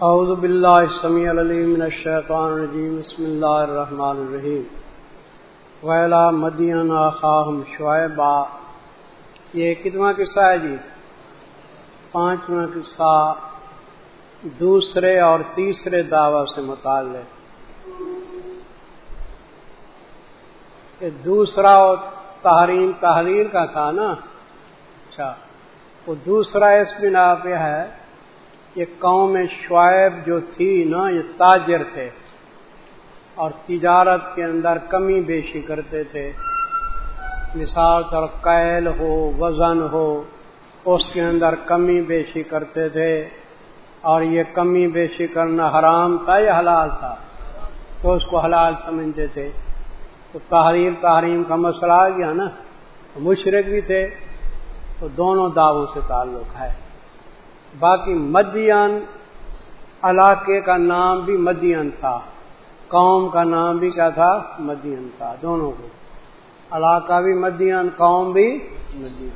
اعوذ باللہ السمیع العلیم من الشیطان الرجیم، بسم اللہ الرحمن الرحیم۔ ویلا مدین آخاہم شعیبا۔ یہ کتنا قصہ ہے جی؟ پانچواں قصہ دوسرے اور تیسرے دعوی سے متعلق۔ یہ دوسرا تحریم تحریر کا تھا نا؟ اچھا وہ دوسرا اس بنا پہ ہے۔ یہ قوم شعیب جو تھی نا، یہ تاجر تھے اور تجارت کے اندر کمی بیشی کرتے تھے۔ مثال طور قیل ہو، وزن ہو، اس کے اندر کمی بیشی کرتے تھے اور یہ کمی بیشی کرنا حرام تھا یا حلال تھا؟ تو اس کو حلال سمجھتے تھے۔ تو تحریر، تحریم کا مسئلہ آ گیا نا۔ مشرق بھی تھے، تو دونوں دعووں سے تعلق ہے۔ باقی مدین علاقے کا نام بھی مدین تھا، قوم کا نام بھی کیا تھا؟ مدین تھا، دونوں کو۔ علاقہ بھی مدین، قوم بھی مدین۔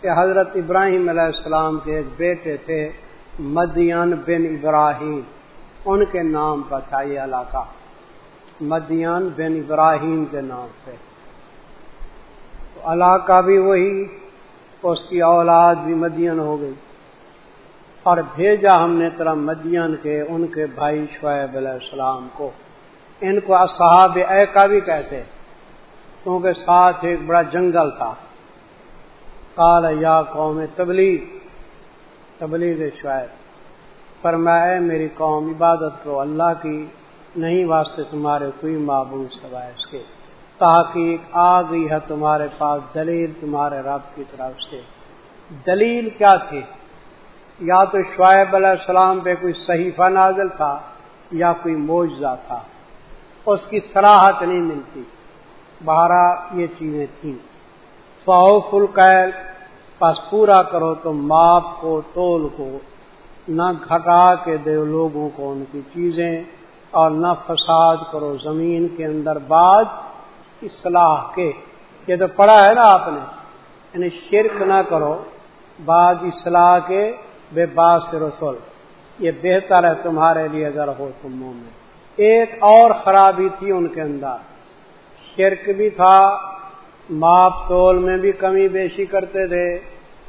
کہ حضرت ابراہیم علیہ السلام کے ایک بیٹے تھے، مدین بن ابراہیم۔ ان کے نام پر تھا یہ علاقہ۔ مدین بن ابراہیم کے نام پہ۔ علاقہ بھی وہی، اس کی اولاد بھی مدین ہو گئی۔ اور بھیجا ہم نے طرح مدین کے، ان کے بھائی شعیب علیہ السلام کو۔ ان کو اصحاب اے کا بھی کہتے، کیونکہ ساتھ ایک بڑا جنگل تھا۔ کال یا قوم تبلیغ تبلیغ شعیب پر میں میری قوم، عبادت کرو، اللہ کی نہیں واسطے تمہارے کوئی معبود سوائے اس کے تحقیق آ گئی ہے تمہارے پاس، دلیل تمہارے رب کی طرف سے۔ دلیل کیا تھی؟ یا تو شعیب علیہ السلام پہ کوئی صحیفہ نازل تھا یا کوئی معجزہ تھا، اس کی سراہت نہیں ملتی۔ بہرا یہ چیزیں تھیں۔ فاؤف القیل، پس پورا کرو تو ماپ کو، تول کو۔ نہ گھٹا کے دو لوگوں کو ان کی چیزیں اور نہ فساد کرو زمین کے اندر بعد اصلاح کے۔ یہ تو پڑھا ہے نا آپ نے۔ یعنی شرک نہ کرو، بعد اصلاح کے بے باس رسول، یہ بہتر ہے تمہارے لیے اگر ہو تم میں ایک اور خرابی تھی ان کے اندر۔ شرک بھی تھا، ماپ تول میں بھی کمی بیشی کرتے تھے۔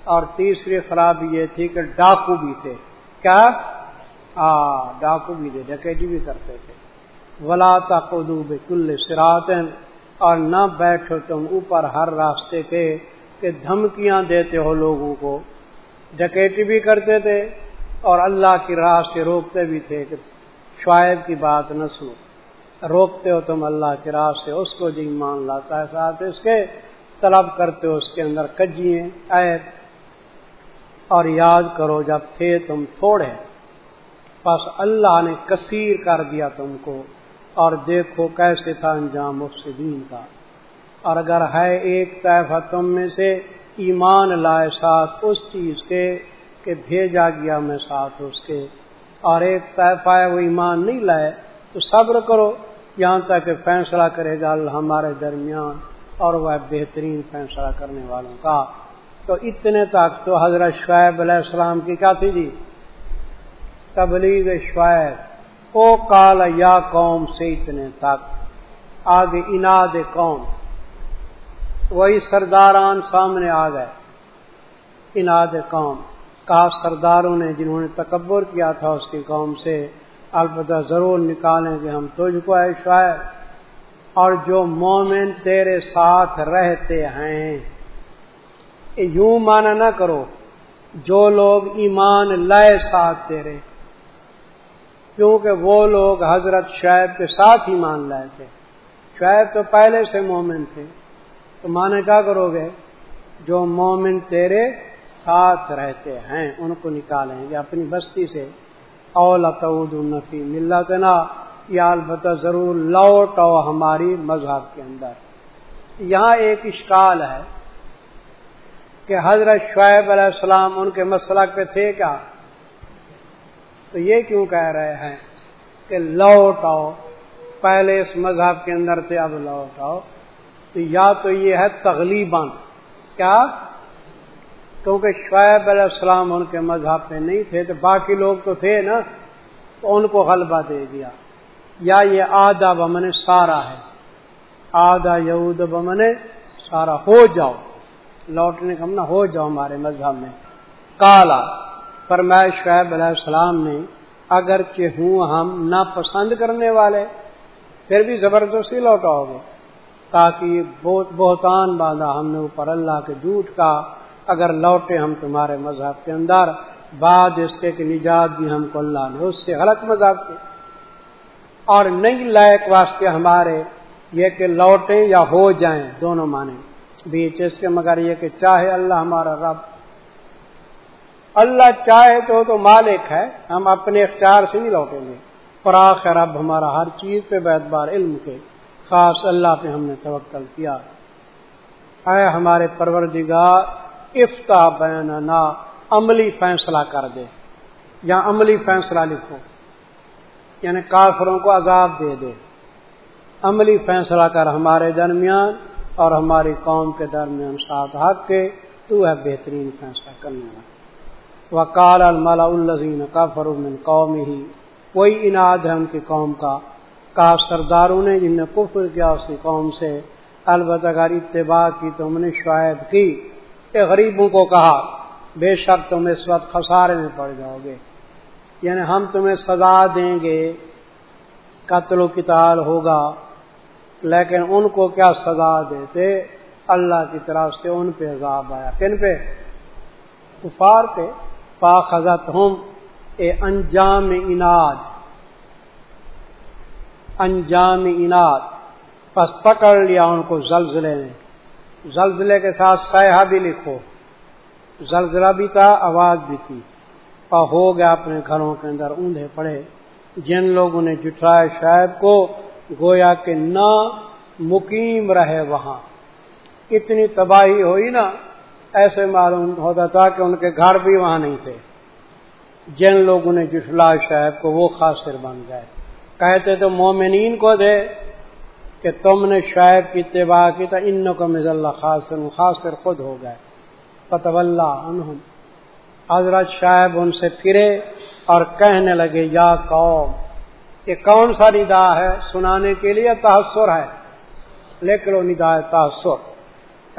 اور تیسری خرابی یہ تھی کہ ڈاکو بھی تھے۔ کیا؟ ہاں ڈاکو بھی تھے ڈکیٹی بھی کرتے تھے۔ ولا تقدو کل سراتن اور نہ بیٹھو تم اوپر ہر راستے کے کہ دھمکیاں دیتے ہو لوگوں کو۔ ڈکیٹی بھی کرتے تھے اور اللہ کی راہ سے روکتے بھی تھے کہ شاید کی بات نہ سنو۔ روکتے ہو تم اللہ کی راہ سے، اس کو جی مان لاتا ہے ساتھ اس کے طلب کرتے ہو اس کے اندر کجیے عید اور یاد کرو جب تھے تم تھوڑے، بس اللہ نے کثیر کر دیا تم کو۔ اور دیکھو کیسے تھا انجام مفسدین کا۔ اور اگر ہے ایک طیفہ تم میں سے ایمان لائے ساتھ اس چیز کے کہ بھیجا گیا میں ساتھ اس کے۔ اور ایک طیفہ ہے، وہ ایمان نہیں لائے، تو صبر کرو، یہاں تک کہ فیصلہ کرے گا اللہ ہمارے درمیان، اور وہ بہترین فیصلہ کرنے والوں کا۔ تو اتنے تک تو حضرت شعیب علیہ السلام کی کیا تھی جی؟ تبلیغ شعیب۔ او کال یا قوم سے اتنے تک، آگے اناد قوم۔ وہی سرداران سامنے آ گئے۔ اناد قوم۔ کہا سرداروں نے جنہوں نے تکبر کیا تھا اس کی قوم سے البتہ ضرور نکالیں گے ہم تجھ کو ہے شاید اور جو مومن تیرے ساتھ رہتے ہیں، یوں مانا نہ کرو، جو لوگ ایمان لائے ساتھ تیرے۔ کیونکہ وہ لوگ حضرت شعیب کے ساتھ ایمان لائے تھے۔ شعیب تو پہلے سے مومن تھے۔ تو مانے کیا کرو گے، جو مومن تیرے ساتھ رہتے ہیں، ان کو نکالیں گے اپنی بستی سے۔ اولا النفی ملت نا یا البتہ ضرور لوٹ ہماری مذہب کے اندر۔ یہاں ایک اشکال ہے کہ حضرت شعیب علیہ السلام ان کے مسلک پہ تھے کیا؟ تو یہ کیوں کہہ رہے ہیں کہ لوٹ آؤ، پہلے اس مذہب کے اندر تھے، اب لوٹ آؤ۔ تو یا تو یہ ہے تغلیباً۔ کیا؟ کیونکہ شعیب علیہ السلام ان کے مذہب پہ نہیں تھے، تو باقی لوگ تو تھے نا، تو ان کو غلبہ دے دیا۔ یا یہ آدھا بمن سارا ہے۔ آدھا یہود بمن سارا، ہو جاؤ۔ لوٹنے کا نہ ہو جاؤ ہمارے مذہب میں۔ کالا فرمائے شعیب علیہ السلام نے اگر کہ ہوں ہم ناپسند کرنے والے، پھر بھی زبردستی لوٹاؤ گے۔ تاکہ بہتان باندھا ہم نے اوپر اللہ کے جھوٹ کا۔ اگر لوٹے ہم تمہارے مذہب کے اندر، بعد اس کے کہ نجات دی ہم کو اللہ نے اس سے غلط مذہب سے۔ اور نہیں لائق واسطے ہمارے یہ کہ لوٹے یا ہو جائیں، دونوں مانے بیچ اس کے مگر یہ کہ چاہے اللہ ہمارا رب۔ اللہ چاہے تو تو مالک ہے، ہم اپنے اختیار سے نہیں لوٹیں گے۔ فراخ رب ہمارا ہر چیز پہ بیت بار علم کے۔ خاص اللہ پہ ہم نے توکل کیا۔ اے ہمارے پروردگار، افتا بین نا عملی فیصلہ کر دے۔ یا عملی فیصلہ لکھو۔ یعنی کافروں کو عذاب دے دے۔ عملی فیصلہ کر ہمارے درمیان اور ہماری قوم کے درمیان ساتھ حق کے۔ تو ہے بہترین فیصلہ کرنے والا۔ وکال الملا الزین کا من قوم ہی کوئی انعد ہے ان کی قوم کا۔ کہا سرداروں نے جن نے کفر کیا اس کی قوم سے، البتہ اگر اتباع کی تو ہم نے شاید کی۔ کہ غریبوں کو کہا، بے شک تم اس وقت خسارے میں پڑ جاؤ گے۔ یعنی ہم تمہیں سزا دیں گے، قتل و کتال ہوگا، لیکن ان کو کیا سزا دیتے؟ اللہ کی طرف سے ان پہ عذاب آیا۔ کن پہ؟ کفار پہ۔ پاخذت ہوں اے انجام اناد انجام اناد پس پکڑ لیا ان کو زلزلے نے۔ زلزلے کے ساتھ سیاح بھی لکھو۔ زلزلہ بھی تھا، آواز بھی تھی۔ اور ہو گیا اپنے گھروں کے اندر اوندھے پڑے۔ جن لوگوں نے جٹھائے شاید کو، گویا کہ نہ مقیم رہے وہاں۔ اتنی تباہی ہوئی نا، ایسے معلوم ہوتا تھا کہ ان کے گھر بھی وہاں نہیں تھے۔ جن لوگوں نے جٹلا شاید کو، وہ خاصر بن گئے۔ کہتے تو مومنین کو دے کہ تم نے شاید کی اتباع کی تو ان کو مز اللہ خاصر خاصر خود ہو گئے۔ فتو اللہ انہم حضرت شاہب ان سے پھرے اور کہنے لگے، یا قوم، یہ کون سا ندا ہے؟ سنانے کے لیے تحسر ہے۔ لکھ لو ندا تحسر۔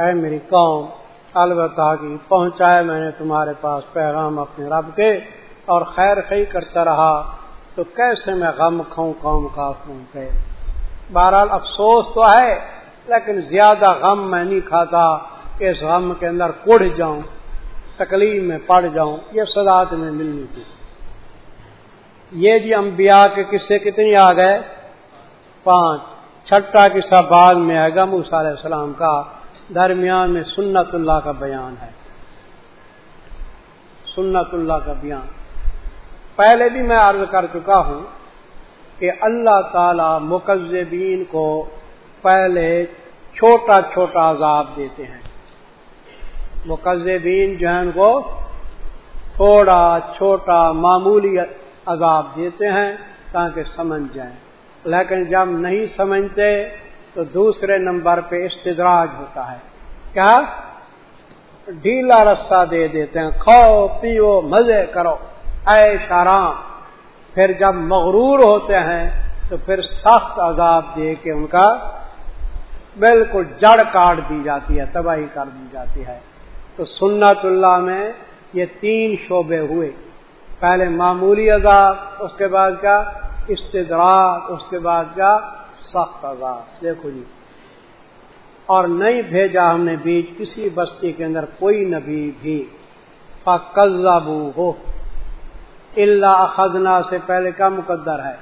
اے میری قوم، البتہ کی پہنچائے میں نے تمہارے پاس پیغام اپنے رب کے اور خیر خی کرتا رہا۔ تو کیسے میں غم کھاؤں، قوم کا کے بہرحال افسوس تو ہے، لیکن زیادہ غم میں نہیں کھاتا کہ اس غم کے اندر کڑ جاؤں، تکلیف میں پڑ جاؤں، یہ سزا تمہیں ملنی تھی یہ جی انبیاء کے قصے کتنی آ گئے؟ پانچ۔ چھٹا قصہ بعد میں آئے گا موسیٰ علیہ السلام کا، درمیان میں سنت اللہ کا بیان ہے۔ سنت اللہ کا بیان۔ پہلے بھی میں عرض کر چکا ہوں کہ اللہ تعالی مقزبین کو پہلے چھوٹا چھوٹا عذاب دیتے ہیں۔ مقزبین جو ہیں ان کو تھوڑا چھوٹا معمولی عذاب دیتے ہیں تاکہ سمجھ جائیں۔ لیکن جب نہیں سمجھتے تو دوسرے نمبر پہ استدراج ہوتا ہے۔ کیا؟ ڈھیلا رسہ دے دیتے ہیں۔ کھو پیو، مزے کرو۔ اے شارام پھر جب مغرور ہوتے ہیں، تو پھر سخت عذاب دے کے ان کا بالکل جڑ کاٹ دی جاتی ہے، تباہی کر دی جاتی ہے۔ تو سنت اللہ میں یہ تین شعبے ہوئے۔ پہلے معمولی عذاب، اس کے بعد کیا؟ استدراک، اس کے بعد کیا؟ سخت عذاب۔ دیکھو جی اور نہیں بھیجا ہم نے بیچ کسی بستی کے اندر کوئی نبی بھی۔ پکزابو ہو اللہ خزنا سے پہلے کا مقدر ہے؟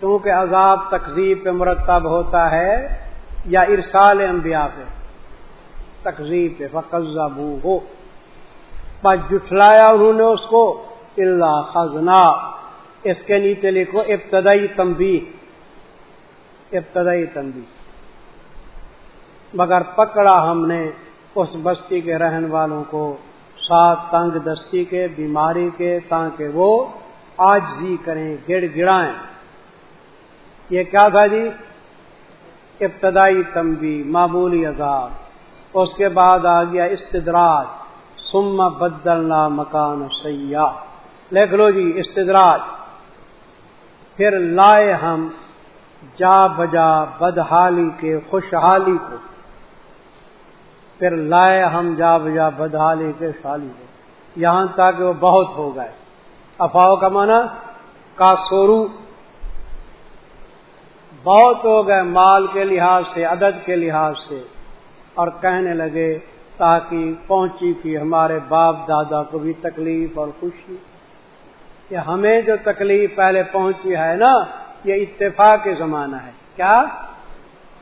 کیونکہ عذاب تقزیب پہ مرتب ہوتا ہے یا ارسال انبیاء پہ۔ تقزیب پہ فقزابو ہو بس جٹلایا انہوں نے اس کو۔ اللہ خزنا اس کے نیچے لکھو ابتدائی تمبی ابتدائی تمبی مگر پکڑا ہم نے اس بستی کے رہن والوں کو۔ سات تنگ دستی کے، بیماری کے، تاکہ وہ آج جی کریں، گڑ گڑائیں۔ یہ کیا تھا جی؟ ابتدائی تمبی معمولی عذاب۔ اس کے بعد آ گیا استدراج۔ سما بدلنا مکان سیاح۔ لکھ لو جی استدراج۔ پھر لائے ہم جا بجا بدحالی کے، خوشحالی کو۔ پھر لائے ہم جا بجا بدحالی کے شالی کو یہاں تک وہ بہت ہو گئے۔ افواہ کا مانا کا سورو۔ بہت ہو گئے مال کے لحاظ سے، عدد کے لحاظ سے۔ اور کہنے لگے، تاکہ پہنچی تھی ہمارے باپ دادا کو بھی تکلیف اور خوشی۔ یہ ہمیں جو تکلیف پہلے پہنچی ہے نا، یہ اتفاق کے زمانہ ہے۔ کیا؟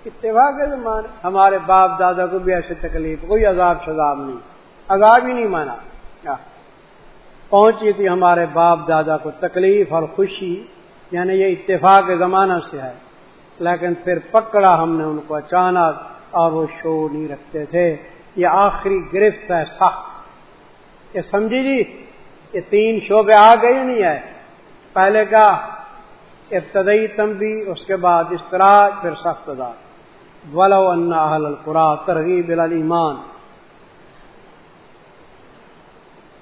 اتفاق کے زمانہ ہمارے باپ دادا کو بھی ایسے تکلیف، کوئی عذاب شذاب نہیں۔ عذاب ہی نہیں مانا۔ پہنچی تھی ہمارے باپ دادا کو تکلیف اور خوشی یعنی یہ اتفاق کے زمانہ سے ہے۔ لیکن پھر پکڑا ہم نے ان کو اچانک اور وہ شو نہیں رکھتے تھے۔ یہ آخری گرفت ہے، سخت۔ یہ سمجھی جی یہ تین شعبے آ گئی نہیں ہے۔ پہلے کا ابتدئی تمبی اس کے بعد طرح پھر سخت دار ولو احل القرا ترغیب ایمان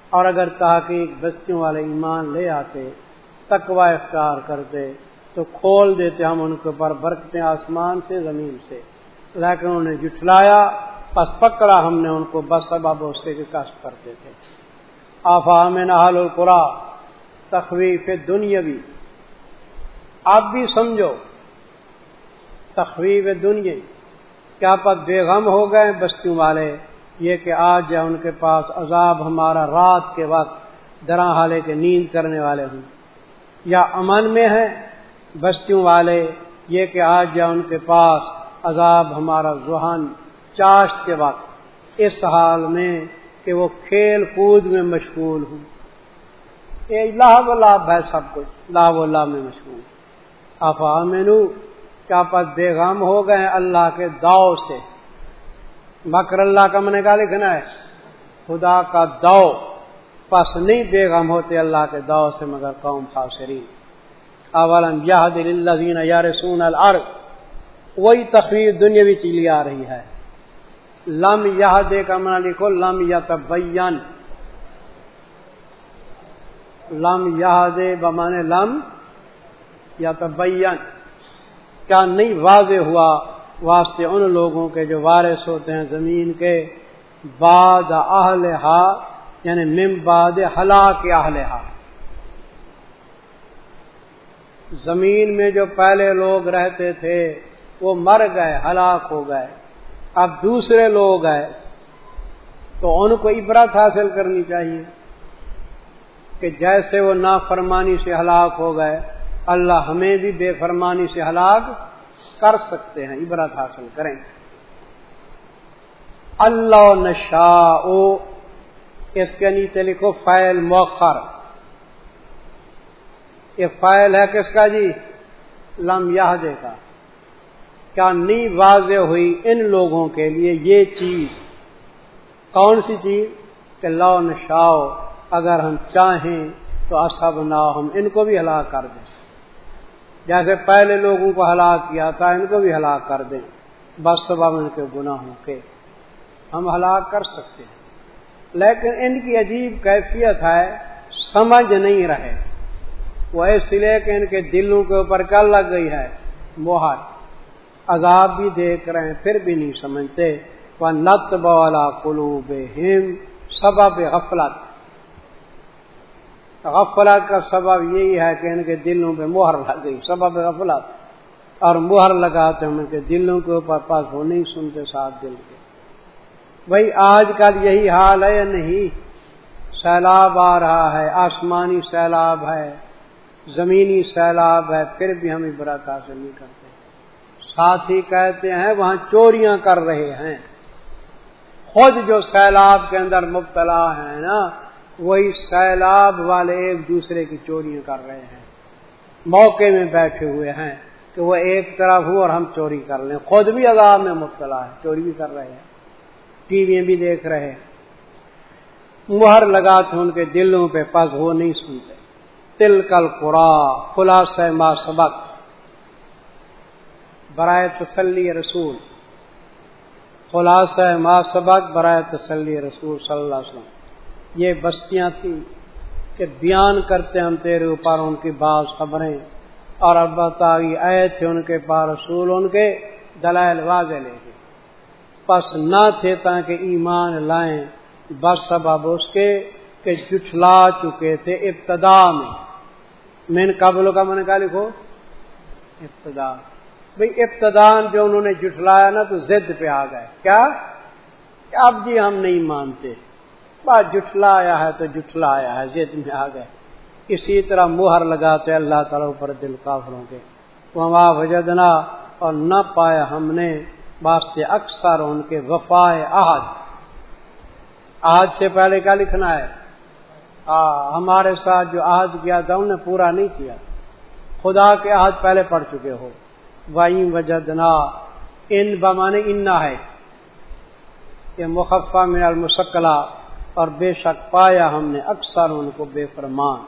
اور اگر تحقیق بستیوں والے ایمان لے آتے تقوا اختیار کرتے، تو کھول دیتے ہم ان کے اوپر برکتے آسمان سے، زمین سے۔ لیکن انہوں نے جٹلایا پس پکڑا ہم نے ان کو، بس اباب کے کشف کرتے تھے۔ آفام نحل القرا، تخویف دنیاوی۔ آپ بھی سمجھو، تخویف دنیا کیا پت بے غم ہو گئے بستیوں والے؟ یہ کہ آج جائے ان کے پاس عذاب ہمارا رات کے وقت درا حالے کے نیند کرنے والے ہوں۔ یا امن میں ہے بستیوں والے؟ یہ کہ آج جائے ان کے پاس عذاب ہمارا ذہن چاش کے وقت۔ اس حال میں کہ وہ کھیل کود میں مشغول ہوں۔ یہ لاہ و لابھ ہے سب کچھ لاہ و لابھ میں مشغول۔ افامنو کیا پس بے غم ہو گئے اللہ کے داؤ سے۔ مکر اللہ کا من کا لکھنا ہے، خدا کا دو پس نہیں بے غم ہوتے اللہ کے داؤ سے مگر قوم فاصری اولم یہ دل اللہ یا رسون الر وہی تخویر دنیا بھی چلی آ رہی ہے۔ لم یہ دے کا منا لکھو، لم یا تبین لم یہ دے بمانے لم یا تبین کیا نہیں واضح ہوا واسطے ان لوگوں کے جو وارث ہوتے ہیں زمین کے بعد اہل ہا یعنی مم باد ہلاک اہل ہا زمین میں جو پہلے لوگ رہتے تھے، وہ مر گئے، ہلاک ہو گئے۔ اب دوسرے لوگ ہیں، تو ان کو عبرت حاصل کرنی چاہیے کہ جیسے وہ نافرمانی سے ہلاک ہو گئے اللہ ہمیں بھی بے فرمانی سے ہلاک کر سکتے ہیں، عبرت حاصل کریں۔ اللہ نشا اس کے نیچے لکھو فائل موخر یہ فائل ہے کس کا جی؟ لم یہ کا۔ کیا نہیں واضح ہوئی ان لوگوں کے لیے یہ چیز؟ کون سی چیز؟ کہ لو نشاؤ اگر ہم چاہیں تو اصب نہ ہم ان کو بھی ہلاک کر دیں۔ جیسے پہلے لوگوں کو ہلاک کیا تھا، ان کو بھی ہلاک کر دیں۔ بس سبب ان کے گناہوں کے ہم ہلاک کر سکتے ہیں۔ لیکن ان کی عجیب کیفیت ہے، سمجھ نہیں رہے۔ وہ اس لیے کہ ان کے دلوں کے اوپر کل لگ گئی ہے۔ موہر۔ عذاب بھی دیکھ رہے ہیں، پھر بھی نہیں سمجھتے۔ وہ نت بولا قلوب ہم سبب غفلت۔ غفلت کا سبب یہی ہے کہ ان کے دلوں پہ مہر لگ گئی۔ سبب غفلت۔ اور مہر لگاتے ان کے دلوں کے اوپر پاس وہ نہیں سنتے ساتھ دل کے۔ بھائی، آج کل یہی حال ہے یا نہیں؟ سیلاب آ رہا ہے، آسمانی سیلاب ہے، زمینی سیلاب ہے، پھر بھی ہم عبرت حاصل نہیں کرتے۔ ساتھی کہتے ہیں، وہاں چوریاں کر رہے ہیں۔ خود جو سیلاب کے اندر مبتلا ہیں نا وہی سیلاب والے ایک دوسرے کی چوریاں کر رہے ہیں۔ موقع میں بیٹھے ہوئے ہیں کہ وہ ایک طرف ہو اور ہم چوری کر لیں۔ خود بھی عذاب میں مبتلا ہے چوری بھی کر رہے ہیں۔ ٹی وی بھی دیکھ رہے ہیں۔ مہر لگاتے ان کے دلوں پہ پگ وہ نہیں سنتے۔ تل کل قرا خلاص ما سبق۔ برائے تسلی رسول۔ خلاصہ ما سبق، برائے تسلی رسول صلی اللہ علیہ وسلم۔ یہ بستیاں تھیں کہ بیان کرتے ہم تیرے اوپر ان کی بعض خبریں۔ اور اب بتائی آئے تھے ان کے پاس، رسول ان کے دلائل واضح لے کے پس نہ تھے تاکہ ایمان لائیں۔ بس سبب اس کے کہ جٹلا چکے تھے ابتدا میں۔ مین قبل کا من کا لکھو۔ ابتدا۔ بھئی ابتدان جو انہوں نے جٹلایا نا تو زد پہ آ گئے۔ کیا؟ اب جی ہم نہیں مانتے۔ بات جٹلا آیا ہے تو جٹلا آیا ہے زد میں آ گئے۔ اسی طرح مہر لگاتے اللہ تعالیٰ پر دل کافروں کے۔ وہاں وجدنا اور نہ پایا ہم نے واسطے اکثر ان کے وفائے آج آج سے پہلے کیا لکھنا ہے؟ آ, ہمارے ساتھ جو آج کیا تھا انہیں پورا نہیں کیا۔ خدا کے آج پہلے پڑھ چکے ہو۔ وائیں وجدنا ان بمانے انا ہے۔ یہ مخفہ من المسکلا اور بے شک پایا ہم نے اکثر ان کو بے فرمان۔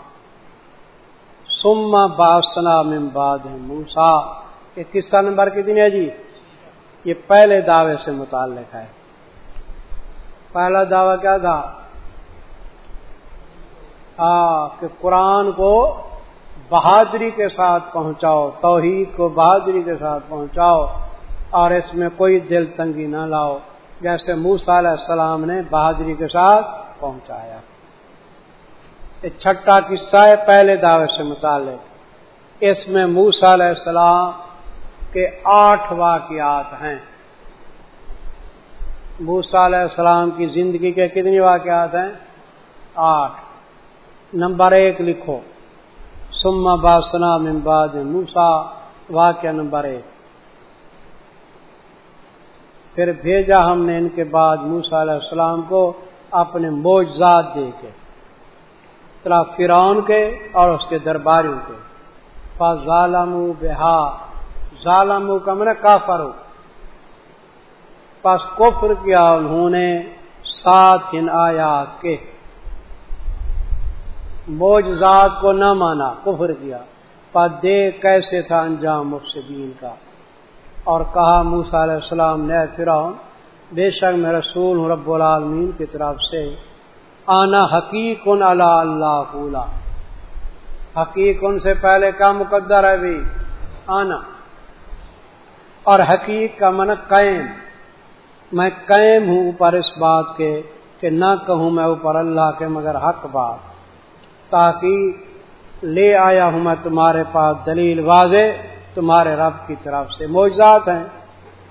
سما باسنا من بعد موسا یہ قصہ نمبر کتنی ہے جی؟ یہ پہلے دعوے سے متعلق ہے۔ پہلا دعویٰ کیا تھا؟ کہ قرآن کو بہادری کے ساتھ پہنچاؤ، توحید کو بہادری کے ساتھ پہنچاؤ اور اس میں کوئی دل تنگی نہ لاؤ۔ جیسے موسا علیہ السلام نے بہادری کے ساتھ پہنچایا۔ چھٹا قصہ ہے پہلے دعوے سے متعلق۔ اس میں موسا علیہ السلام کے آٹھ واقعات ہیں۔ موسا علیہ السلام کی زندگی کے کتنی واقعات ہیں؟ آٹھ۔ نمبر ایک لکھو۔ سما باسنا ممباد موسا واقعہ نمبر ایک۔ پھر بھیجا ہم نے ان کے بعد موسا علیہ السلام کو اپنے موجزات دے کے، طرح فرعون کے اور اس کے درباریوں کے۔ پاس ظالم بہا ظالم کا من کافر پاس کفر کیا انہوں نے سات ان آیات کے۔ موجزات کو نہ مانا، کفر کیا۔ پر دے کیسے تھا انجام مفسدین کا۔ اور کہا موسا علیہ السلام نے فرعون، بے شک میں رسول ہوں رب العالمین کی طرف سے۔ آنا حقیق اللہ اللہ حقیق ان سے پہلے کا مقدر ہے بھی؟ آنا۔ اور حقیق کا من قائم۔ میں قائم ہوں اوپر اس بات کے کہ نہ کہوں میں اوپر اللہ کے مگر حق بات۔ تاکہ لے آیا ہوں میں تمہارے پاس دلیل واضح۔ تمہارے رب کی طرف سے موجات ہیں۔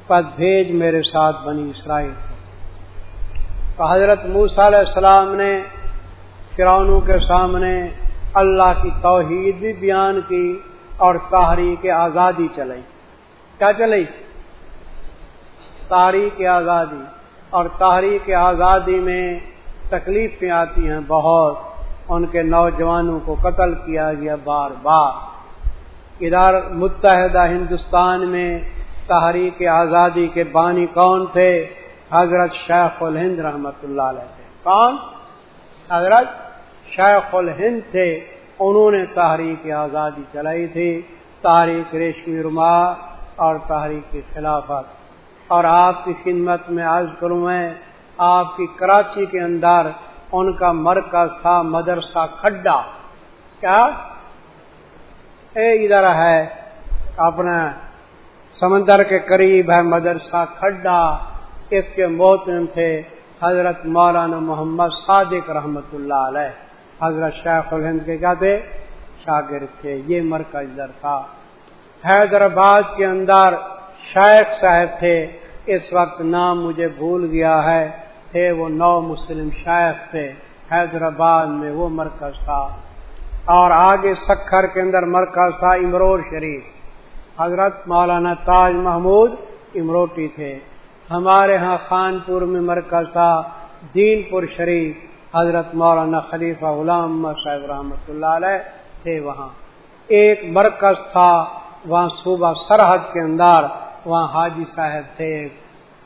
پد بھیج میرے ساتھ بنی اسرائیل۔ تو حضرت موسیٰ علیہ السلام نے فرعونوں کے سامنے اللہ کی توحید بھی بیان کی اور تحریک آزادی چلائی۔ کیا چلی تاریخ آزادی۔ اور تحریک آزادی میں تکلیفیں آتی ہیں بہت۔ ان کے نوجوانوں کو قتل کیا گیا بار بار۔ ادھر متحدہ ہندوستان میں تحریک آزادی کے بانی کون تھے؟ حضرت شیخ الہند رحمت اللہ علیہ تھے۔ کون؟ حضرت شیخ الہند تھے۔ انہوں نے تحریک آزادی چلائی تھی۔ تاریخ ریشمی رما اور تحریک کی خلافت۔ اور آپ کی خدمت میں عرض کروں میں، آپ کی کراچی کے اندر ان کا مرکز تھا مدرسہ کھڈا۔ کیا؟ اے ادھر ہے، اپنا سمندر کے قریب ہے مدرسہ کھڈا، اس کے محتم تھے حضرت مولانا محمد صادق رحمت اللہ علیہ۔ حضرت شیخ الہند کے کیا تھے؟ شاگرد تھے، یہ مرکز ادھر تھا۔ حیدرآباد کے اندر شیخ صاحب تھے، اس وقت نام مجھے بھول گیا ہے۔ تھے وہ نو مسلم شیخ تھے۔ حیدرآباد میں وہ مرکز تھا۔ اور آگے سکھر کے اندر مرکز تھا امرور شریف۔ حضرت مولانا تاج محمود امروٹی تھے۔ ہمارے ہاں خانپور میں مرکز تھا دین پور شریف۔ حضرت مولانا خلیفہ غلام صاحب رحمۃ اللہ علیہ تھے وہاں۔ ایک مرکز تھا، وہاں صوبہ سرحد کے اندر وہاں حاجی صاحب تھے۔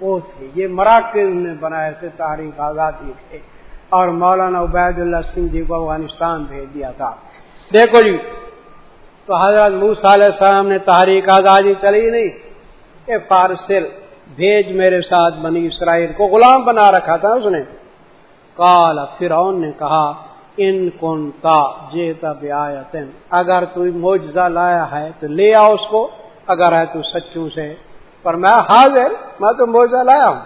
وہ تھے۔ یہ مراکز نے بنائے تھے تاریخ آزادی تھے اور مولانا عبید اللہ سنگھ جی کو افغانستان بھیج دیا تھا۔ دیکھو جی تو حضرت موسیٰ علیہ السلام نے تحریک آزادی چلی نہیں، کہ پارسل بھیج میرے ساتھ بنی اسرائیل کو غلام بنا رکھا تھا اس نے۔ کالا فرعون نے کہا، ان کون تا جیتا بیاتن اگر تو موجزہ لایا ہے تو لے آؤ اس کو، اگر ہے تو سچوں سے۔ پر میں حاضر، میں تو موجہ لایا ہوں۔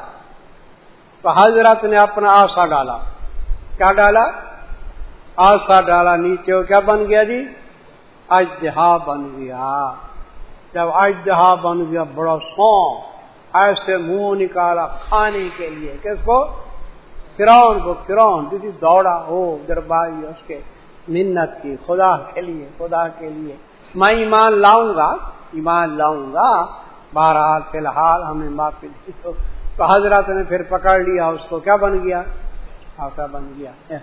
تو حضرت نے اپنا آسا ڈالا۔ کیا ڈالا؟ آسا ڈالا نیچے ہو کیا بن گیا جی اجہا بن گیا جب اجہا بن گیا بڑا سو ایسے منہ نکالا کھانے کے لیے کس کو فرون کو فرون کسی دوڑا ہو دربائی اس کے منت کی خدا کے لیے خدا کے لیے میں ایمان لاؤں گا ایمان لاؤں گا بہرحال فی الحال ہمیں معافی تو حضرت نے پھر پکڑ لیا اس کو کیا بن گیا آسا بن گیا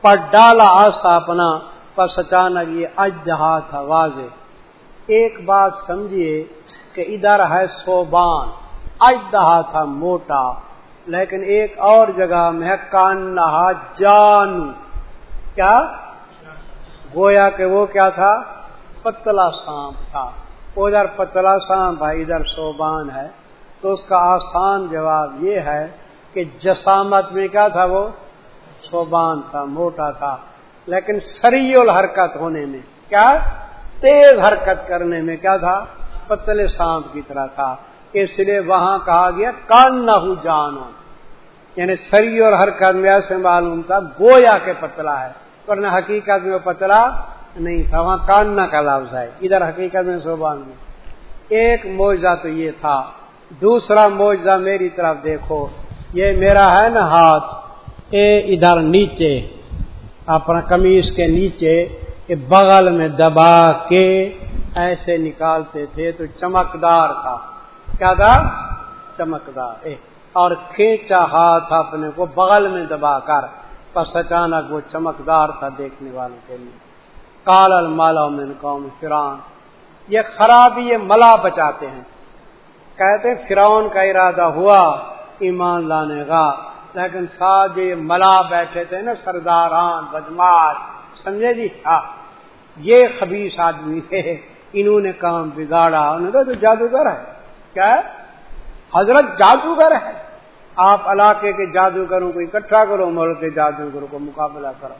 پر ڈالا آسا اپنا پس اچانک یہ اجہا تھا واضح ایک بات سمجھیے کہ ادھر ہے سوبان اجدہا تھا موٹا، لیکن ایک اور جگہ میں کان نہا جان کیا؟ گویا کہ وہ کیا تھا؟ پتلا سانپ تھا۔ ادھر پتلا سانپ ہے، ادھر سوبان ہے۔ تو اس کا آسان جواب یہ ہے کہ جسامت میں کیا تھا وہ؟ سوبان تھا، موٹا تھا، لیکن سریول حرکت ہونے میں، کیا؟ تیز حرکت کرنے میں کیا تھا؟ پتلے سانپ کی طرح تھا۔ اس لیے وہاں کہا گیا کان نہ جانو۔ یعنی سری اور حرکت میں ایسے معلوم تھا، گویا کے پتلا ہے، ورنہ حقیقت میں وہ پتلا نہیں تھا۔ وہاں کاننا کا لفظ ہے، ادھر حقیقت میں صوبان میں۔ ایک موجہ تو یہ تھا۔ دوسرا موجہ میری طرف دیکھو، یہ میرا ہے نا ہاتھ۔ اے ادھر نیچے، اپنا کمیز کے نیچے بغل میں دبا کے ایسے نکالتے تھے تو چمکدار تھا۔ کیا تھا؟ چمکدار۔ اور کھینچا ہاتھ اپنے کو بغل میں دبا کر پس اچانک وہ چمکدار تھا دیکھنے والوں کے لیے۔ کال المالا من قوم فران یہ خرابی، یہ ملا بچاتے ہیں۔ کہتے فرعون کا ارادہ ہوا ایمان لانے کا۔ لیکن ساتھ یہ ملا بیٹھے تھے نا سرداران بدماش سمجھے جی؟ ہاں یہ خبیص آدمی تھے۔ انہوں نے کام بگاڑا۔ انہوں نے تو جادوگر ہے۔ کیا ہے؟ حضرت جادوگر ہے۔ آپ علاقے کے جادوگروں کو اکٹھا کرو ملک کے جادوگروں کو مقابلہ کرو۔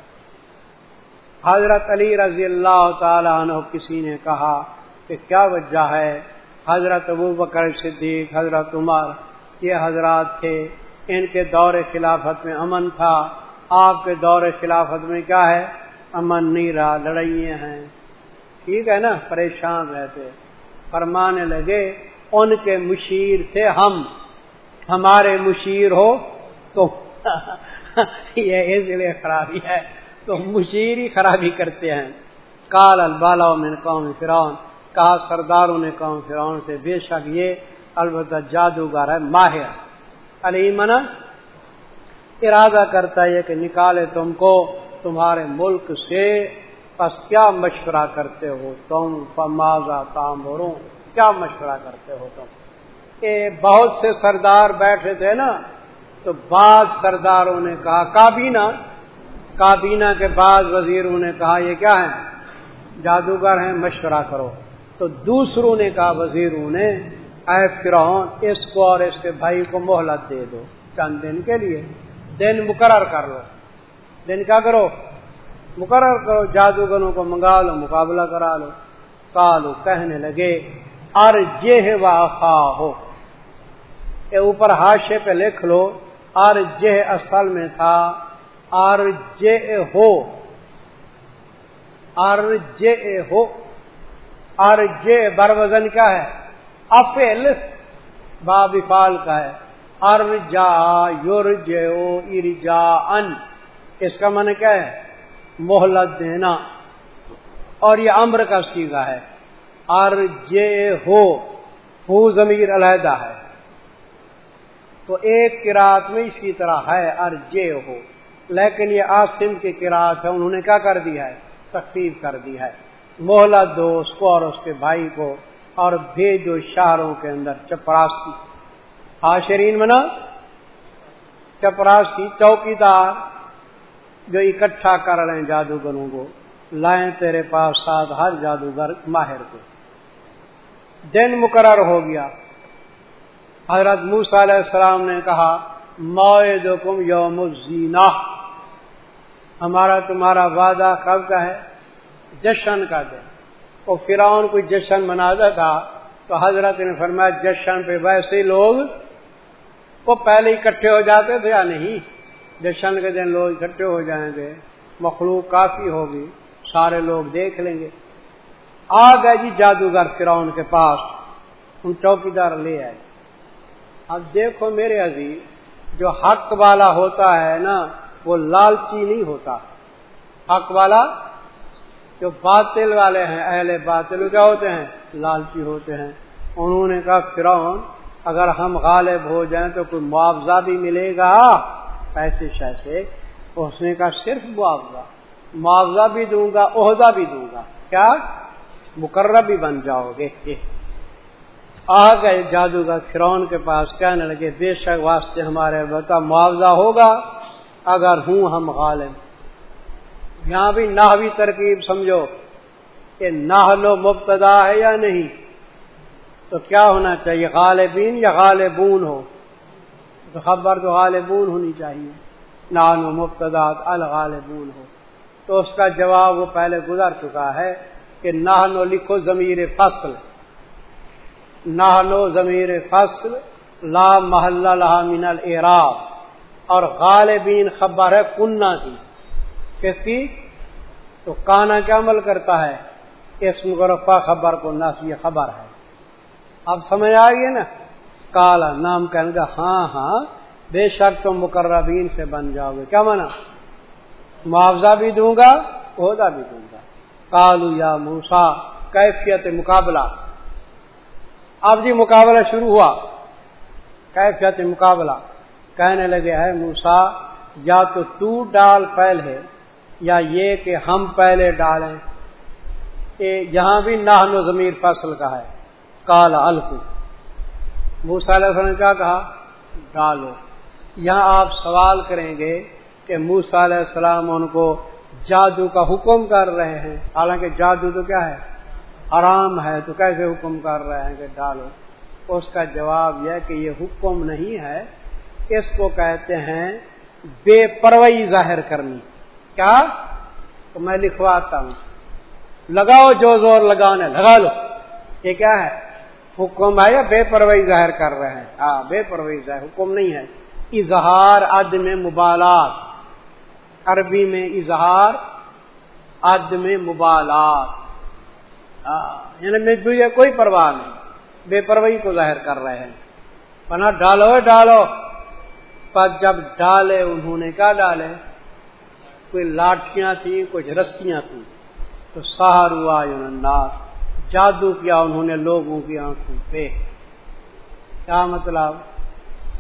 حضرت علی رضی اللہ تعالیٰ عنہ، کسی نے کہا کہ کیا وجہ ہے؟ حضرت ابو بکر صدیق، حضرت عمر، یہ حضرات تھے۔ ان کے دور خلافت میں امن تھا۔ آپ کے دور خلافت میں کیا ہے؟ امن نہیں رہا، لڑائیاں ہیں۔ ٹھیک ہے نا؟ پریشان رہتے۔ فرمانے لگے، ان کے مشیر تھے ہم۔ ہمارے مشیر ہو تو یہ اس لیے خرابی ہے۔ تو مشیر ہی خرابی کرتے ہیں۔ کال البالا میں قوم فرعون۔ کہا، سرداروں نے قوم فرعون سے، بے شک یہ البتہ جادوگر ہے، ماہر۔ علی من ارادہ کرتا ہے کہ نکالے تم کو تمہارے ملک سے، پس کیا مشورہ کرتے ہو تم؟ فمازا کام کیا مشورہ کرتے ہو تم؟ کہ بہت سے سردار بیٹھے تھے نا، تو بعض سرداروں نے کہا، کابینہ کابینہ کے بعض وزیروں نے کہا، یہ کیا ہے جادوگر ہیں، مشورہ کرو۔ تو دوسروں نے کہا، وزیروں نے اے فرعون، اس کو اور اس کے بھائی کو مہلت دے دو چند دن کے لیے۔ دن مقرر کر لو۔ دن کیا کرو؟ مقرر کرو، جادوگروں کو منگا لو، مقابلہ کرا لو۔ کالو کہنے لگے ار جہ واخا ہو اوپر ہاشے پہ لکھ لو ار جہ اصل میں تھا ار جے ہو۔ ار جے ہو۔ ار جے بر وزن کیا ہے؟ افل باب فال کا ہے ار جا یور جے ارجا ان اس کا من کیا ہے؟ مہلت دینا۔ اور یہ امر کا سیگا ہے ار جے ہو ہو ضمیر علیحدہ ہے۔ تو ایک کراط میں اسی طرح ہے ار جے ہو لیکن یہ آسم کی کراط ہے، انہوں نے کیا کر دیا ہے؟ تکلیف کر دی ہے۔ محلت دو اس کو اور اس کے بھائی کو۔ اور بھیجو شہروں کے اندر چپراسی۔ آشرین منا، چپراسی چوکی دار جو اکٹھا کر رہے ہیں جادوگروں کو، لائیں تیرے پاس ساتھ ہر جادوگر ماہر کو۔ دن مقرر ہو گیا۔ حضرت موس علیہ السلام نے کہا موئے کم یوم الزینہ۔ ہمارا تمہارا وعدہ کب کا ہے؟ جشن کا دن۔ وہ فرعون کوئی جشن مناتا تھا، تو حضرت نے فرمایا، جشن پہ ویسے لوگ وہ پہلے اکٹھے ہو جاتے تھے یا نہیں؟ جشن کے دن لوگ اکٹھے ہو جائیں گے، مخلوق کافی ہوگی، سارے لوگ دیکھ لیں گے۔ آ گئے جی جادوگر فرعون کے پاس، ان چوکیدار لے آئے۔ اب دیکھو میرے عزیز، جو حق والا ہوتا ہے نا، وہ لالچی نہیں ہوتا۔ حق والا جو باطل والے ہیں، اہل باطل کیا ہوتے ہیں؟ لالچی ہوتے ہیں۔ انہوں نے کہا، فرعون، اگر ہم غالب ہو جائیں تو کوئی معاوضہ بھی ملے گا۔ پیسے شیسے اس نے کہا، صرف معاوضہ۔ معاوضہ بھی دوں گا، عہدہ بھی دوں گا۔ کیا؟ مقرر بھی بن جاؤ گے۔ آ گئے جادوگر فرون کے پاس، کہنے لگے، بے شک واسطے ہمارے بتا معاوضہ ہوگا۔ اگر ہوں ہم غالب۔ یہاں بھی نہوی ترکیب سمجھو کہ نہ لو مبتدا ہے یا نہیں؟ تو کیا ہونا چاہیے؟ غالبین یا غالبون ہو تو خبر تو غالبون ہونی چاہیے۔ نان مبتدا الغالبون ہو تو اس کا جواب وہ پہلے گزر چکا ہے کہ نہ لکھو ضمیر فصل۔ نہ لو ضمیر فصل لا محلہ لہا من العراب اور غالبین خبر ہے کنہ کی۔ کس کی؟ تو کانا کیا عمل کرتا ہے؟ اس مغرفہ خبر کو نہ یہ خبر ہے۔ اب سمجھ آ گئی نا؟ کالا نام کہنے گا ہاں ہاں بے شک تم مقربین سے بن جاؤ گے۔ کیا مانا؟ معاوضہ بھی دوں گا، عہدہ بھی دوں گا۔ کالو یا موسا کیفیت مقابلہ۔ اب جی مقابلہ شروع ہوا۔ کیفیت مقابلہ۔ کہنے لگے ہے موسا یا تو تو ڈال پہلے یا یہ کہ ہم پہلے ڈالیں یہاں بھی نہ ضمیر فصل کا ہے کالا الکو موسا علیہ السلام نے کیا کہا؟ ڈالو۔ یہاں آپ سوال کریں گے کہ موسا علیہ السلام ان کو جادو کا حکم کر رہے ہیں۔ حالانکہ جادو تو کیا ہے؟ حرام ہے۔ تو کیسے حکم کر رہے ہیں کہ ڈالو؟ اس کا جواب یہ کہ یہ حکم نہیں ہے۔ اس کو کہتے ہیں بے پروئی ظاہر کرنی۔ کیا؟ تو میں لکھواتا ہوں۔ لگاؤ جو زور لگانے، لگا لو۔ یہ کیا ہے؟ حکم ہے یا بے پروئی ظاہر کر رہے ہیں؟ ہاں بے پروئی ظاہر، حکم نہیں ہے۔ اظہار عدم مبالات۔ عربی میں اظہار عدم مبالات۔ ہاں، یعنی مجھے کوئی پرواہ نہیں۔ بے پروئی کو ظاہر کر رہے ہیں۔ پنا ڈالو ڈالو۔ پر جب ڈالے، انہوں نے کیا ڈالے؟ کوئی لاٹیاں تھیں، کچھ رسیاں تھیں۔ تو سہارو آ جادو کیا انہوں نے لوگوں کی آنکھوں پہ۔ کیا مطلب؟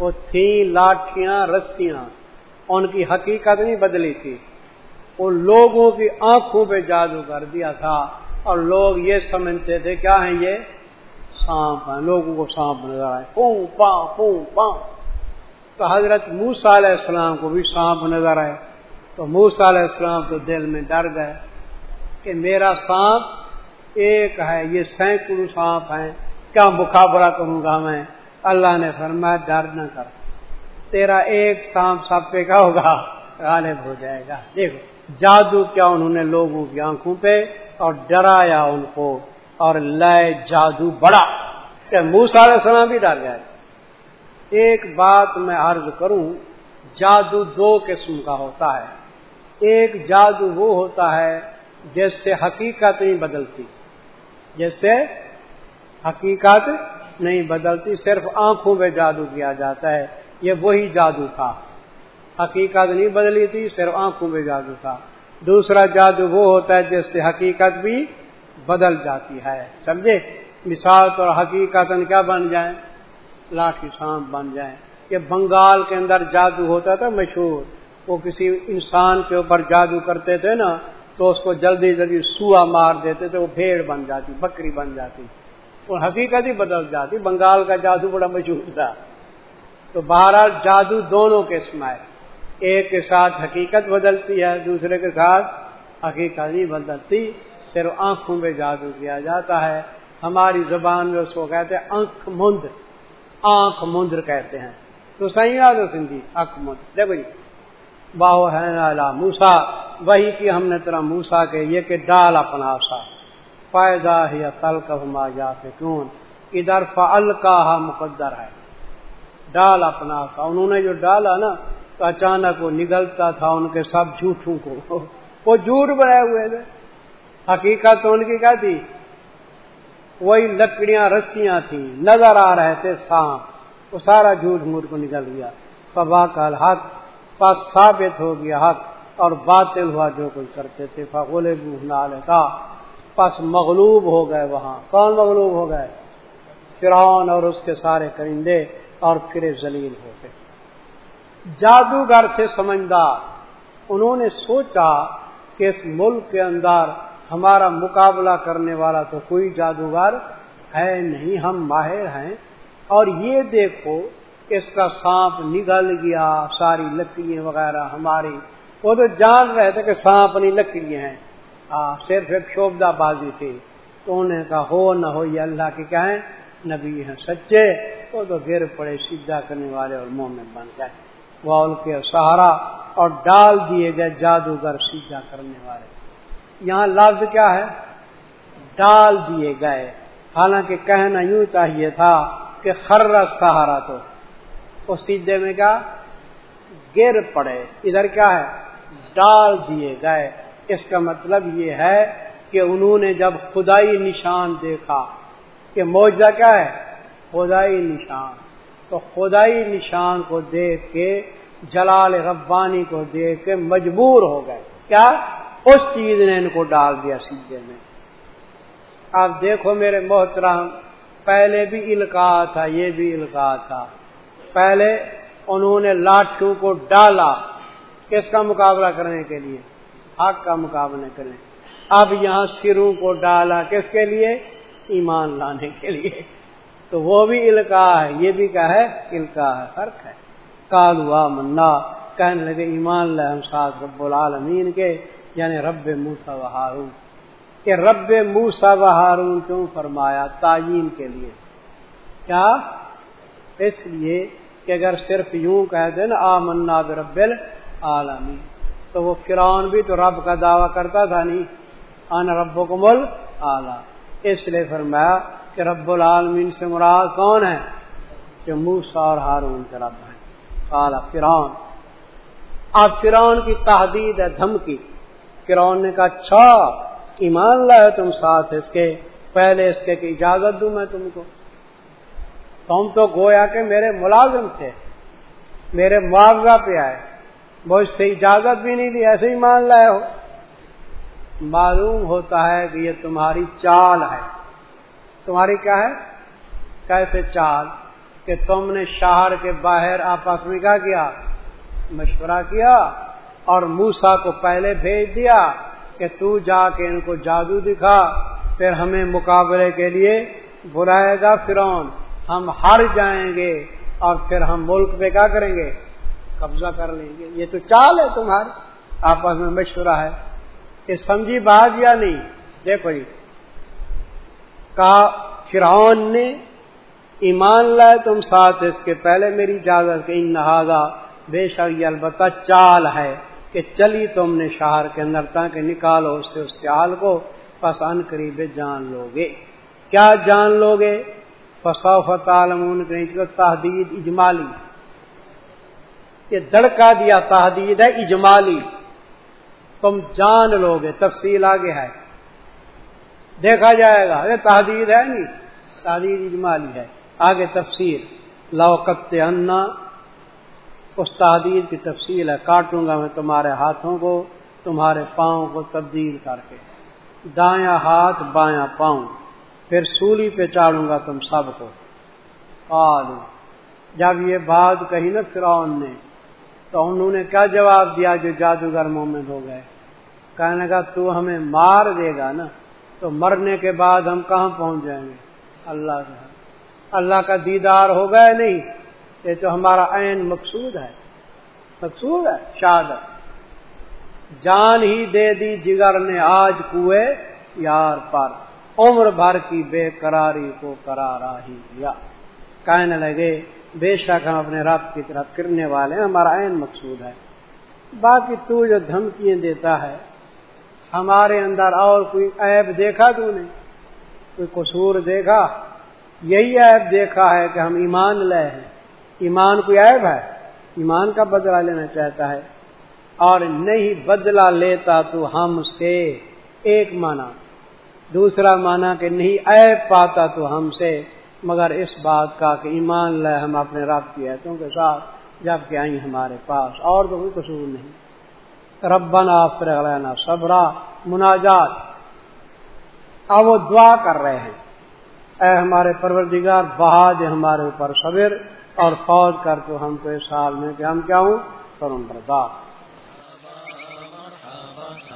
وہ تھی لاٹیاں رسیاں۔ ان کی حقیقت نہیں بدلی تھی۔ وہ لوگوں کی آنکھوں پہ جادو کر دیا تھا۔ اور لوگ یہ سمجھتے تھے، کیا ہیں یہ؟ سانپ ہیں۔ لوگوں کو سانپ نظر آئے۔ پوں پاؤں پوں پاؤں تو حضرت موسا علیہ السلام کو بھی سانپ نظر آئے۔ تو موسا علیہ السلام تو دل میں ڈر گئے کہ میرا سانپ ایک ہے، یہ سینکڑوں سانپ ہیں، کیا مقابلہ کروں گا میں؟ اللہ نے فرمایا، ڈر نہ کر۔ تیرا ایک سانپ سب پہ کیا ہوگا؟ غالب ہو جائے گا۔ دیکھو، جادو کیا انہوں نے لوگوں کی آنکھوں پہ اور ڈرایا ان کو اور لیے جادو بڑا۔ کہ موسا علیہ السلام بھی ڈر گئے۔ ایک بات میں عرض کروں، جادو دو قسم کا ہوتا ہے۔ ایک جادو وہ ہوتا ہے جس سے حقیقت نہیں بدلتی، جس سے حقیقت نہیں بدلتی، صرف آنکھوں میں جادو کیا جاتا ہے۔ یہ وہی جادو تھا۔ حقیقت نہیں بدلی تھی، صرف آنکھوں میں جادو تھا۔ دوسرا جادو وہ ہوتا ہے جس سے حقیقت بھی بدل جاتی ہے۔ سمجھے؟ مثال طور حقیقت کیا بن جائیں لاٹھی سانپ بن جائیں یہ بنگال کے اندر جادو ہوتا تھا، مشہور۔ وہ کسی انسان کے اوپر جادو کرتے تھے نا، تو اس کو جلدی جلدی سوا مار دیتے تھے، وہ بھیڑ بن جاتی، بکری بن جاتی۔ تو حقیقت ہی بدل جاتی، بنگال کا جادو بڑا مشہور تھا۔ تو بہرحال جادو دونوں قسم ہے ایک کے ساتھ حقیقت بدلتی ہے، دوسرے کے ساتھ حقیقت نہیں بدلتی۔ صرف آنکھوں میں جادو کیا جاتا ہے۔ ہماری زبان میں اس کو کہتے ہیں آنکھ مند۔ آنکھ مندر کہتے ہیں۔ تو صحیح یاد ہو سندھی، آنکھ مند۔ دیکھو جی۔ باہو ہے موسا وہی کی ہم نے تیرا موسا کے یہ کہ ڈال اپنا سا فائدہ یا تل کا جا کیوں ادھر فعل کا مقدر ہے۔ ڈال اپنا سا انہوں نے جو ڈالا نا، تو اچانک وہ نگلتا تھا ان کے سب جھوٹوں کو۔ وہ جھوٹ بنائے ہوئے تھے۔ حقیقت تو ان کی کیا تھی؟ وہی لکڑیاں، رسیاں تھیں۔ نظر آ رہے تھے سانپ۔ وہ سارا جھوٹ موٹ کو نکل گیا۔ پبا کل حق پس ثابت ہو گیا حق اور باطل ہوا جو کچھ کرتے تھے۔ فغول کا پس مغلوب ہو گئے وہاں۔ کون مغلوب ہو گئے؟ فرعون اور اس کے سارے کرندے اور پھر ذلیل ہو گئے۔ جادوگر تھے سمجھدار۔ انہوں نے سوچا کہ اس ملک کے اندر ہمارا مقابلہ کرنے والا تو کوئی جادوگر ہے نہیں، ہم ماہر ہیں۔ اور یہ دیکھو اس کا سانپ نگل گیا، ساری لکڑیاں وغیرہ ہماری۔ وہ تو جان رہے تھے کہ سانپ نہیں، لکڑیاں ہیں۔ صرف ایک شوبدہ بازی تھی۔ تو انہیں کہا، ہو نہ ہو، یہ اللہ کے کہیں نبی ہیں سچے۔ وہ تو گر پڑے سیدھا کرنے والے اور منہ میں بن گئے۔ وہ کے سہارا اور ڈال دیے گئے جادوگر سیدھا کرنے والے۔ یہاں لفظ کیا ہے؟ ڈال دیے گئے۔ حالانکہ کہنا یوں چاہیے تھا کہ خر سہارا تو۔ وہ سیدھے میں کیا؟ گر پڑے۔ ادھر کیا ہے؟ ڈال دیے گئے۔ اس کا مطلب یہ ہے کہ انہوں نے جب خدائی نشان دیکھا کہ معاوضہ کیا ہے؟ خدائی نشان۔ تو خدائی نشان کو دیکھ کے جلال ربانی کو دیکھ کے مجبور ہو گئے۔ کیا؟ اس چیز نے ان کو ڈال دیا سیدھے میں۔ اب دیکھو میرے محترم، پہلے بھی الکا تھا، یہ بھی الکا تھا۔ پہلے انہوں نے لاٹھوں کو ڈالا کس کا مقابلہ کرنے کے لیے؟ حق کا مقابلہ کریں اب یہاں سروں کو ڈالا کس کے لیے؟ ایمان لانے کے لیے۔ تو وہ بھی الکا ہے، یہ بھی کیا ہے؟ الکا ہے، فرق ہے۔ کالوا منا کہنے لگے، ایمان ہم ساتھ رب العالمین کے یعنی رب موسا و ہارون۔ کہ رب موسا و ہارون کیوں فرمایا؟ تعین کے لیے۔ کیا؟ اس لیے کہ اگر صرف یوں کہہ دیں آ منا رب العالمین تو وہ فرعون بھی تو رب کا دعویٰ کرتا تھا، نہیں۔ ان رب کو مل اعلیٰ اس لیے فرمایا کہ رب العالمین سے مراد کون ہے؟ کہ موسا اور ہارون کے رب ہیں۔ کالا فرعون۔ اب فرعون کی تحدید ہے، دھمکی۔ فرعون نے کہا اچھا ایمان لائے تم ساتھ اس کے۔ پہلے اس کے کہ اجازت دوں میں تم کو۔ تم تو گویا کہ میرے ملازم تھے، میرے معاوضہ پہ آئے۔ بہت سے اجازت بھی نہیں دی ایسے ہی مان لائے ہو۔ معلوم ہوتا ہے کہ یہ تمہاری چال ہے۔ تمہاری کیا ہے؟ کیسے چال؟ کہ تم نے شہر کے باہر آپس میں کیا کیا؟ مشورہ کیا اور موسا کو پہلے بھیج دیا کہ تو جا کے ان کو جادو دکھا، پھر ہمیں مقابلے کے لیے بلائے گا فرون ہم ہر جائیں گے اور پھر ہم ملک پہ کیا کریں گے؟ قبضہ کر لیں گے۔ یہ تو چال ہے تمہاری۔ آپس میں مشورہ ہے۔ کہ سمجھی بات یا نہیں؟ دیکھو جی کہا فرعون نے ایمان لائے تم ساتھ، اس کے پہلے میری اجازت کہ نہاگا بے شک یہ البتہ چال ہے کہ چلی تم نے شہر کے اندر، تاکہ نکالو اس سے اس کے حال کو۔ پس ان قریب جان لو گے۔ کیا جان لو گے؟ فصوفت عالمون کے تحدید اجمالی یہ دڑکا دیا تحدید ہے اجمالی۔ تم جان لو گے تفصیل آگے ہے۔ دیکھا جائے گا، یہ تحدید ہے نہیں۔ تحدید اجمالی ہے۔ آگے تفصیل۔ لوکت انا اس تحدید کی تفصیل ہے۔ کاٹوں گا میں تمہارے ہاتھوں کو، تمہارے پاؤں کو تبدیل کر کے۔ دایاں ہاتھ، بایاں پاؤں۔ پھر سولی پہ چاڑوں گا تم سب کو۔ آلو جب یہ بات کہی نا فرعون نے، تو انہوں نے کیا جواب دیا جو جادوگر مومن ہو گئے؟ کہنے کا تو ہمیں مار دے گا نا، تو مرنے کے بعد ہم کہاں پہنچ جائیں گے؟ اللہ کا اللہ کا دیدار ہو گیا نہیں، یہ تو ہمارا عین مقصود ہے۔ مقصود ہے؟ شہادت۔ جان ہی دے دی، جگر نے آج کوئے یار پر عمر بھر کی بے قراری کو کرارا ہی دیا کہنے لگے، بے شک ہم اپنے رب کی طرف کرنے والے ہیں، ہمارا عین مقصود ہے۔ باقی تو جو دھمکیاں دیتا ہے، ہمارے اندر اور کوئی عیب دیکھا تو نے؟ کوئی قصور دیکھا؟ یہی عیب دیکھا ہے کہ ہم ایمان لے ہیں۔ ایمان کوئی عیب ہے؟ ایمان کا بدلہ لینا چاہتا ہے۔ اور نہیں بدلہ لیتا تو ہم سے ایک مانا دوسرا مانا کہ نہیں عیب پاتا تو ہم سے، مگر اس بات کا کہ ایمان لے ہم اپنے رب کی ایتوں کے ساتھ جبکہ آئی ہمارے پاس، اور تو کوئی قصور نہیں۔ ربنا فرغلنا صبرا، مناجات۔ اب وہ دعا کر رہے ہیں۔ اے ہمارے پروردگار بہاد ہمارے اوپر صبر، اور فوج کر تو ہم کو اس سال میں کہ ہم کیا ہوں؟ کروں بردار